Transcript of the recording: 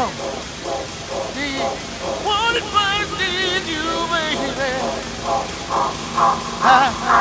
come. What if I did you, baby? I